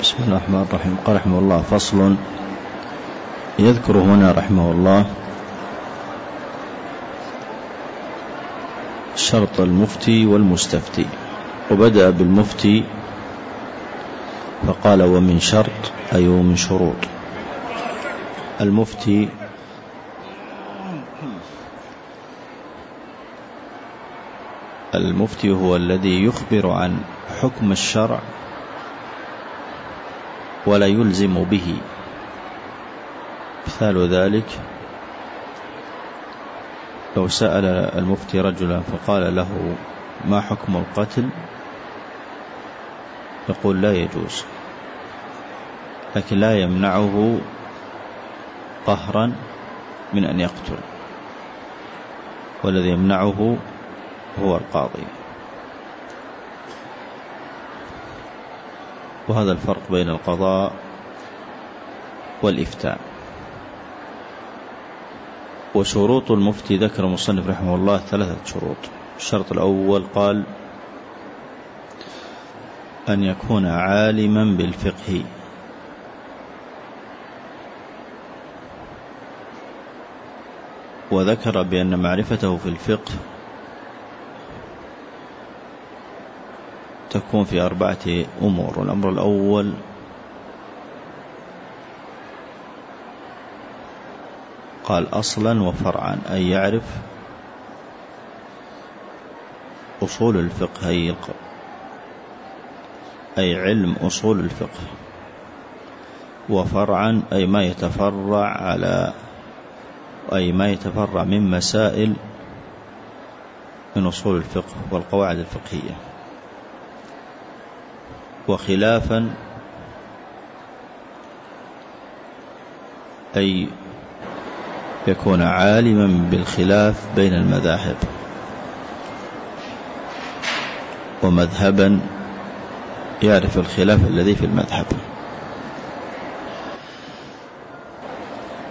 بسم الله الرحمن الرحيم. قال رحمه الله فصل يذكر هنا رحمه الله شرط المفتي والمستفتي. وبدأ بالمفتي فقال ومن شرط أي ومن شروط. المفتي المفتي هو الذي يخبر عن حكم الشرع ولا يلزم به. مثال ذلك لو سأل المفتي رجلا فقال له ما حكم القتل؟ يقول لا يجوز لكن لا يمنعه قهرا من أن يقتل والذي يمنعه هو القاضي. وهذا الفرق بين القضاء والإفتاء. وشروط المفتي ذكر المصنف رحمه الله ثلاثة شروط. الشرط الأول قال أن يكون عالما بالفقه. وذكر بأن معرفته في الفقه تكون في أربعة أمور. الأمر الأول قال أصلا وفرعا أي يعرف أصول الفقه أي, أي علم أصول الفقه. وفرعا أي ما يتفرع على أي ما يتفرع من مسائل من أصول الفقه والقواعد الفقهية. وخلافا أي يكون عالما بالخلاف بين المذاهب ومذهبا يعرف الخلاف الذي في المذهب.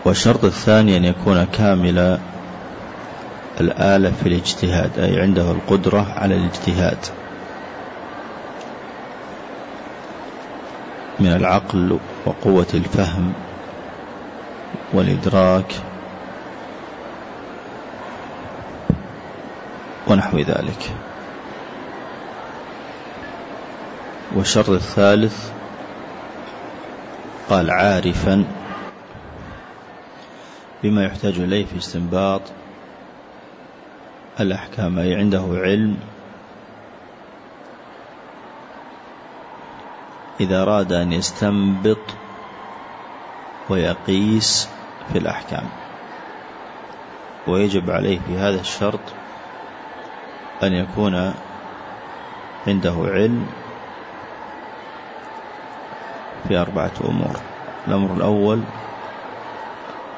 والشرط الثاني أن يكون كامل الآلة في الاجتهاد أي عنده القدرة على الاجتهاد. من العقل وقوة الفهم والإدراك ونحو ذلك. والشرط الثالث قال عارفا بما يحتاج إليه في استنباط الأحكام أي عنده علم إذا أراد أن يستنبط ويقيس في الأحكام. ويجب عليه في هذا الشرط أن يكون عنده علم في أربعة أمور. الأمر الأول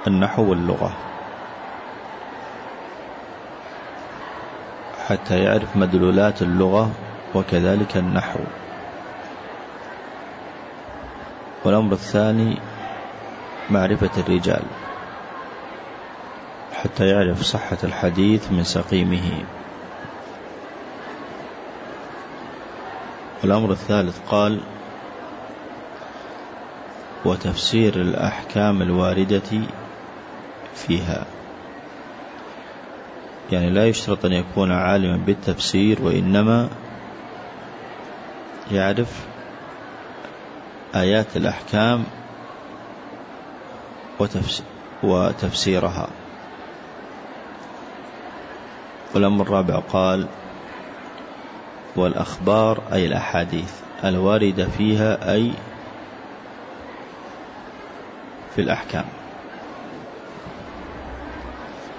النحو واللغة. حتى يعرف مدلولات اللغة وكذلك النحو. والأمر الثاني معرفة الرجال حتى يعرف صحة الحديث من سقيمه. والأمر الثالث قال وتفسير الأحكام الواردة فيها. يعني لا يشترط أن يكون عالما بالتفسير وإنما يعرف آيات الأحكام وتفسيرها. والأمر الرابع قال والأخبار أي الأحاديث الواردة فيها أي في الأحكام.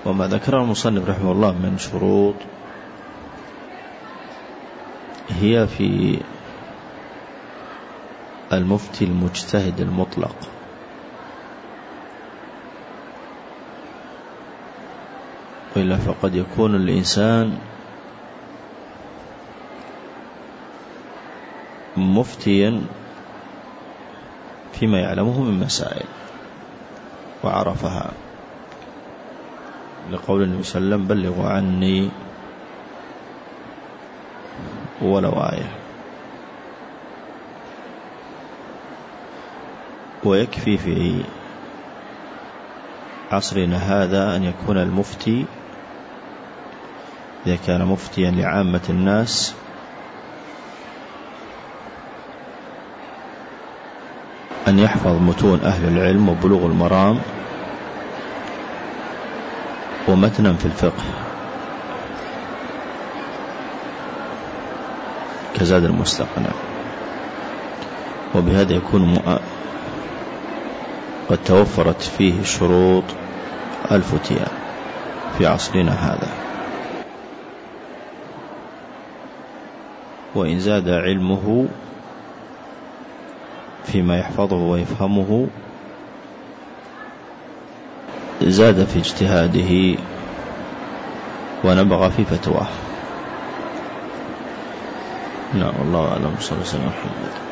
وما ذكر المصنف رحمه الله من شروط هي في المفتي المجتهد المطلق. وإلا فقد يكون الإنسان مفتيا فيما يعلمه من مسائل وعرفها. لقول النبي صلى الله عليه وسلم بلغوا عني ولو آية. ويكفي في عصرنا هذا أن يكون المفتي إذا كان مفتيا لعامة الناس أن يحفظ متون أهل العلم وبلوغ المرام ومتنا في الفقه. كزاد المستقنع. وبهذا يكون قد توفرت فيه شروط الفتيان في عصرنا هذا. وإن زاد علمه فيما يحفظه ويفهمه زاد في اجتهاده ونبغى في فتواه. نعم الله أعلم. صلى الله عليه وسلم.